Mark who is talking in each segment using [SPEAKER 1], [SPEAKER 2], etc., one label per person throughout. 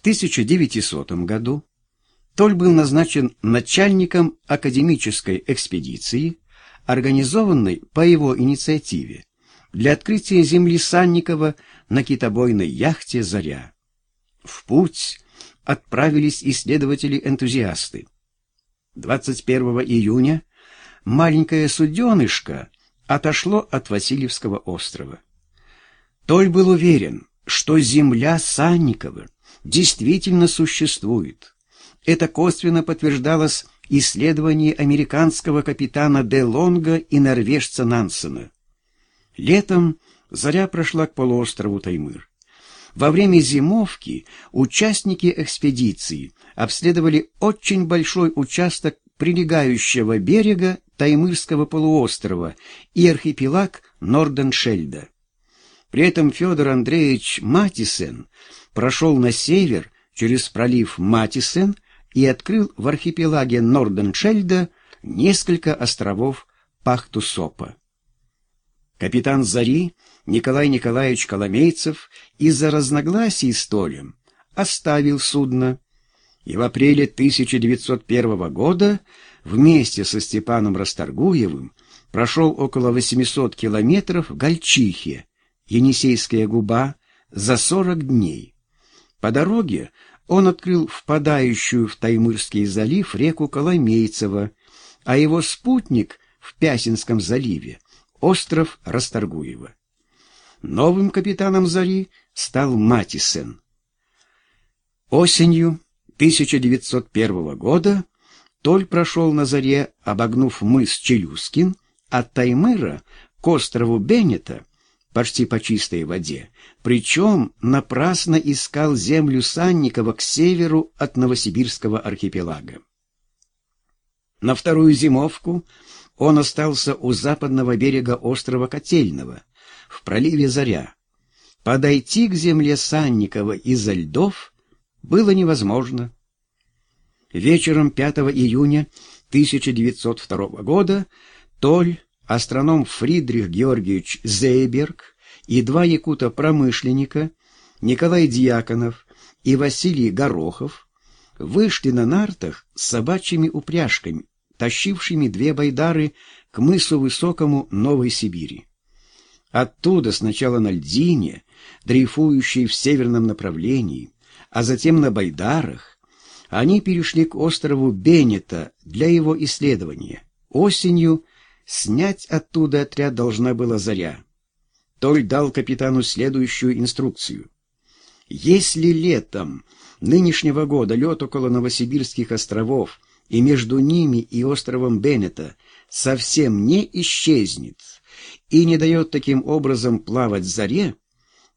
[SPEAKER 1] В 1900 году Толь был назначен начальником академической экспедиции, организованной по его инициативе для открытия земли Санникова на китобойной яхте «Заря». В путь отправились исследователи-энтузиасты. 21 июня маленькое суденышко отошло от Васильевского острова. Толь был уверен, что земля Санникова действительно существует. Это косвенно подтверждалось исследованием американского капитана Де Лонга и норвежца Нансена. Летом заря прошла к полуострову Таймыр. Во время зимовки участники экспедиции обследовали очень большой участок прилегающего берега Таймырского полуострова и архипелаг Норденшельда. При этом Федор Андреевич Матисен прошел на север через пролив Матисен и открыл в архипелаге Норденшельда несколько островов Пахтусопа. Капитан Зари Николай Николаевич Коломейцев из-за разногласий с Толем оставил судно и в апреле 1901 года вместе со Степаном Расторгуевым прошел около 800 километров в Гольчихе, Енисейская губа, за 40 дней. По дороге он открыл впадающую в Таймырский залив реку Коломейцево, а его спутник в Пясинском заливе — остров Расторгуева. Новым капитаном «Зари» стал Матисен. Осенью 1901 года Толь прошел на заре, обогнув мыс Челюскин, от Таймыра к острову Беннета, почти по чистой воде, причем напрасно искал землю Санникова к северу от Новосибирского архипелага. На вторую зимовку он остался у западного берега острова Котельного, в проливе Заря. Подойти к земле Санникова из-за льдов было невозможно. Вечером 5 июня 1902 года Толь, астроном Фридрих Георгиевич Зейберг и два якута-промышленника Николай Дьяконов и Василий Горохов вышли на нартах с собачьими упряжками, тащившими две байдары к мысу Высокому Новой Сибири. Оттуда сначала на льдине, дрейфующей в северном направлении, а затем на байдарах, они перешли к острову Беннета для его исследования. Осенью снять оттуда отряд должна была заря. Толь дал капитану следующую инструкцию. Если летом нынешнего года лед около Новосибирских островов и между ними и островом Беннета совсем не исчезнет и не дает таким образом плавать заре,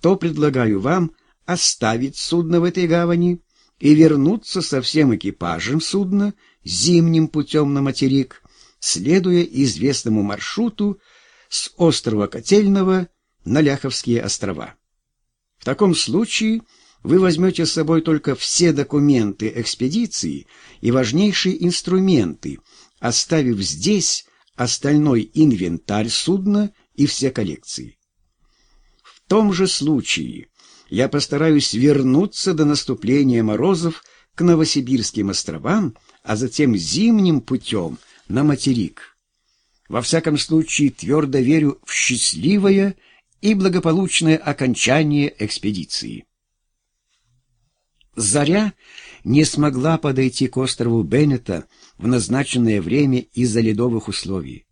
[SPEAKER 1] то предлагаю вам оставить судно в этой гавани и вернуться со всем экипажем судна зимним путем на материк, следуя известному маршруту с острова Котельного на Ляховские острова. В таком случае вы возьмете с собой только все документы экспедиции и важнейшие инструменты, оставив здесь остальной инвентарь судна и все коллекции. В том же случае я постараюсь вернуться до наступления морозов к Новосибирским островам, а затем зимним путем на материк. Во всяком случае, твердо верю в счастливое и благополучное окончание экспедиции. Заря не смогла подойти к острову Беннета в назначенное время из-за ледовых условий.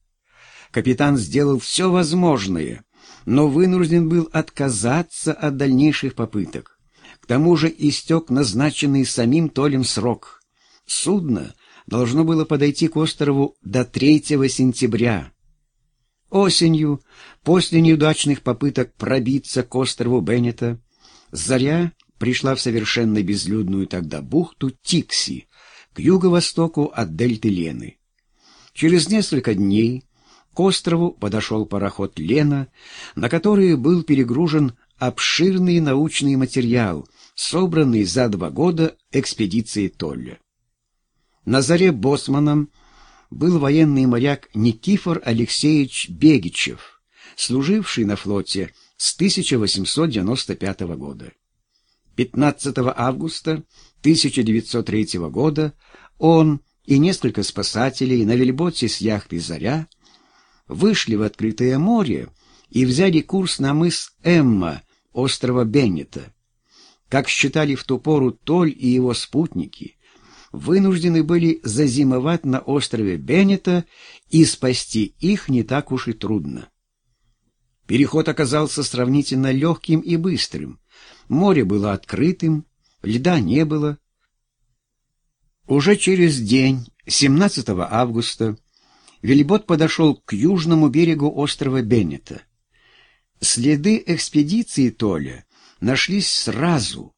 [SPEAKER 1] Капитан сделал все возможное, но вынужден был отказаться от дальнейших попыток. К тому же истек назначенный самим Толем срок. Судно должно было подойти к острову до 3 сентября. Осенью, после неудачных попыток пробиться к острову Беннета, Заря пришла в совершенно безлюдную тогда бухту Тикси, к юго-востоку от дельты Лены. Через несколько дней к острову подошел пароход «Лена», на который был перегружен обширный научный материал, собранный за два года экспедиции Толля. На заре боссманом был военный моряк Никифор Алексеевич Бегичев, служивший на флоте с 1895 года. 15 августа 1903 года он и несколько спасателей на вельботе с яхты «Заря» вышли в открытое море и взяли курс на мыс Эмма острова Беннета. Как считали в ту пору Толь и его спутники, вынуждены были зазимовать на острове Беннета, и спасти их не так уж и трудно. Переход оказался сравнительно легким и быстрым. Море было открытым, льда не было. Уже через день, 17 августа, Вельбот подошел к южному берегу острова Беннета. Следы экспедиции Толя нашлись сразу.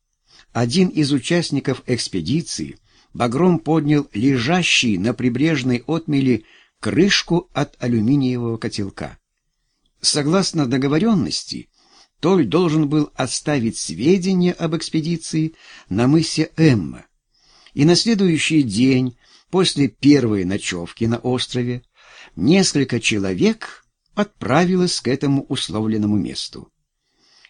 [SPEAKER 1] Один из участников экспедиции багром поднял лежащий на прибрежной отмели крышку от алюминиевого котелка. Согласно договоренности, Толь должен был оставить сведения об экспедиции на мысе Эмма. И на следующий день, после первой ночевки на острове, несколько человек отправилось к этому условленному месту.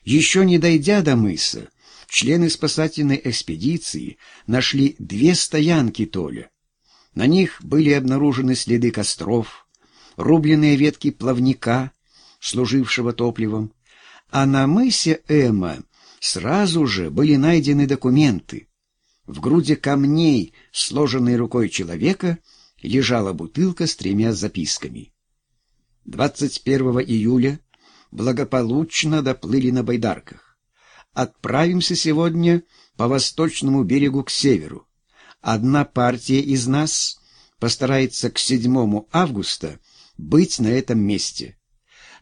[SPEAKER 1] Еще не дойдя до мыса, члены спасательной экспедиции нашли две стоянки Толя. На них были обнаружены следы костров, рубленные ветки плавника, служившего топливом, а на мысе Эма сразу же были найдены документы. В груди камней, сложенной рукой человека, лежала бутылка с тремя записками. 21 июля благополучно доплыли на байдарках. Отправимся сегодня по восточному берегу к северу. Одна партия из нас постарается к 7 августа быть на этом месте.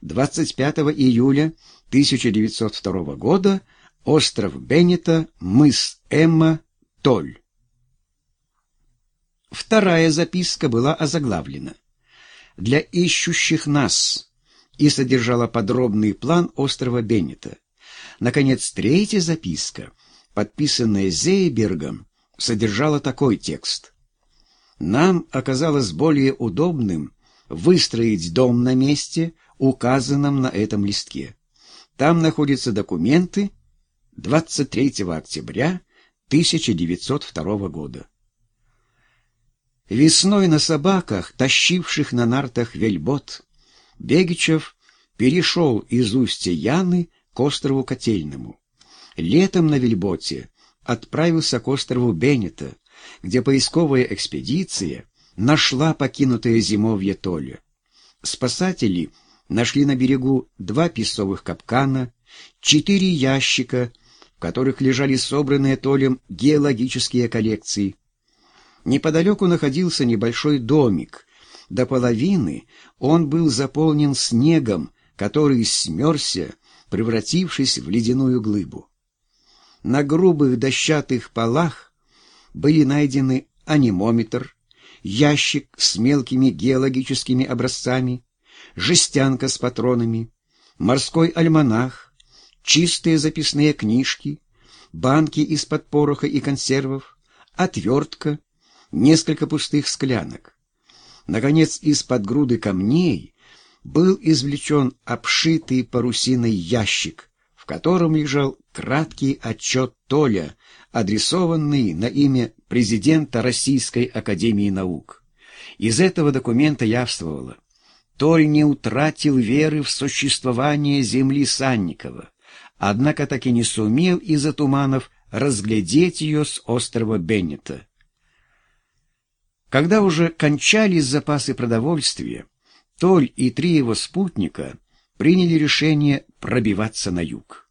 [SPEAKER 1] 25 июля 1902 года остров Беннета, мыс Эмма, Толь. Вторая записка была озаглавлена «Для ищущих нас» и содержала подробный план острова Беннета. Наконец, третья записка, подписанная Зейбергом, содержала такой текст. «Нам оказалось более удобным выстроить дом на месте, указанном на этом листке. Там находятся документы 23 октября 1902 года. Весной на собаках, тащивших на нартах вельбот, Бегичев перешел из устья Яны к острову Котельному. Летом на вельботе отправился к острову Беннета, где поисковая экспедиция нашла покинутое зимовье Толя. Спасатели нашли на берегу два песовых капкана, четыре ящика, в которых лежали собранные Толем геологические коллекции. Неподалеку находился небольшой домик. До половины он был заполнен снегом, который смерзся, превратившись в ледяную глыбу. На грубых дощатых полах были найдены анимометр, ящик с мелкими геологическими образцами, жестянка с патронами, морской альманах, чистые записные книжки, банки из-под пороха и консервов, отвертка, несколько пустых склянок. Наконец, из-под груды камней был извлечен обшитый парусиной ящик, в котором лежал краткий отчет Толя, адресованный на имя президента Российской Академии Наук. Из этого документа явствовало, Толь не утратил веры в существование земли Санникова, однако так и не сумел из-за туманов разглядеть ее с острова Беннета. Когда уже кончались запасы продовольствия, Толь и три его спутника приняли решение пробиваться на юг.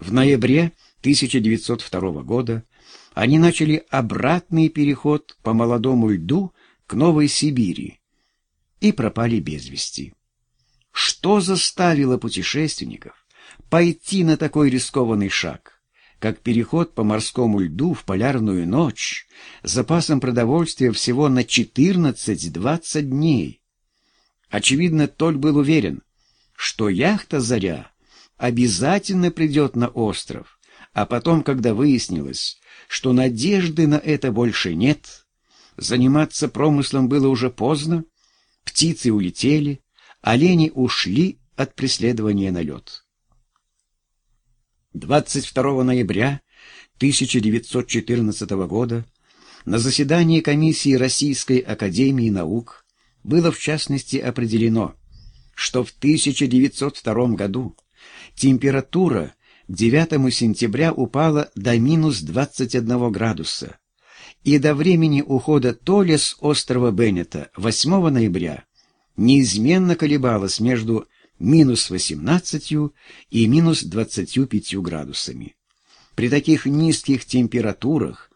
[SPEAKER 1] В ноябре 1902 года они начали обратный переход по молодому льду к Новой Сибири и пропали без вести. Что заставило путешественников пойти на такой рискованный шаг, как переход по морскому льду в полярную ночь с запасом продовольствия всего на 14-20 дней? Очевидно, Толь был уверен, что яхта «Заря» обязательно придет на остров, а потом, когда выяснилось, что надежды на это больше нет, заниматься промыслом было уже поздно, птицы улетели, олени ушли от преследования на лед. 22 ноября 1914 года на заседании комиссии Российской академии наук было в частности определено, что в 1902 году температура к 9 сентября упала до минус 21 градуса, и до времени ухода Толя с острова Беннета 8 ноября неизменно колебалась между минус 18 и минус 25 градусами. При таких низких температурах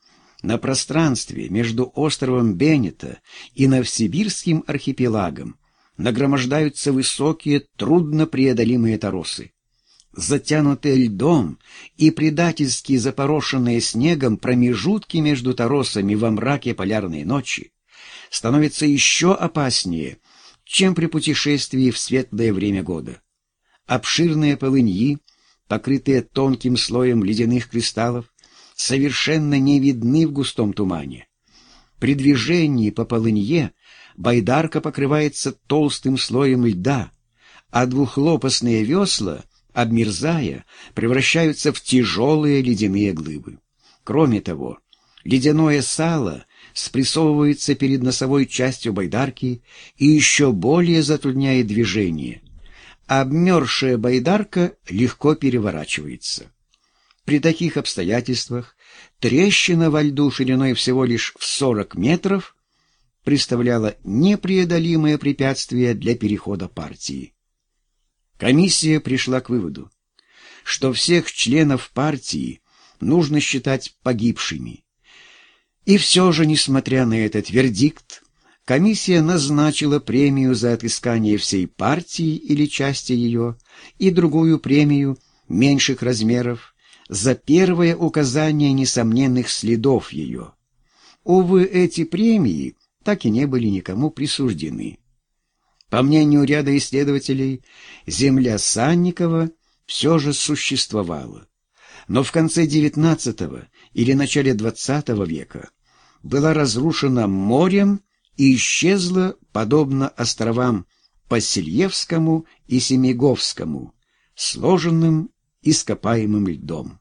[SPEAKER 1] на пространстве между островом Беннета и Новсибирским архипелагом нагромождаются высокие, труднопреодолимые торосы. Затянутые льдом и предательски запорошенные снегом промежутки между торосами во мраке полярной ночи становятся еще опаснее, чем при путешествии в светлое время года. Обширные полыньи, покрытые тонким слоем ледяных кристаллов, совершенно не видны в густом тумане. При движении по полынье байдарка покрывается толстым слоем льда, а двухлопастные весла — обмерзая, превращаются в тяжелые ледяные глыбы. Кроме того, ледяное сало спрессовывается перед носовой частью байдарки и еще более затрудняет движение. Обмерзшая байдарка легко переворачивается. При таких обстоятельствах трещина во льду шириной всего лишь в 40 метров представляла непреодолимое препятствие для перехода партии. Комиссия пришла к выводу, что всех членов партии нужно считать погибшими. И все же, несмотря на этот вердикт, комиссия назначила премию за отыскание всей партии или части ее и другую премию меньших размеров за первое указание несомненных следов ее. Увы, эти премии так и не были никому присуждены. По мнению ряда исследователей, земля Санникова все же существовала, но в конце XIX или начале XX века была разрушена морем и исчезла, подобно островам Пасельевскому и Семиговскому, сложенным ископаемым льдом.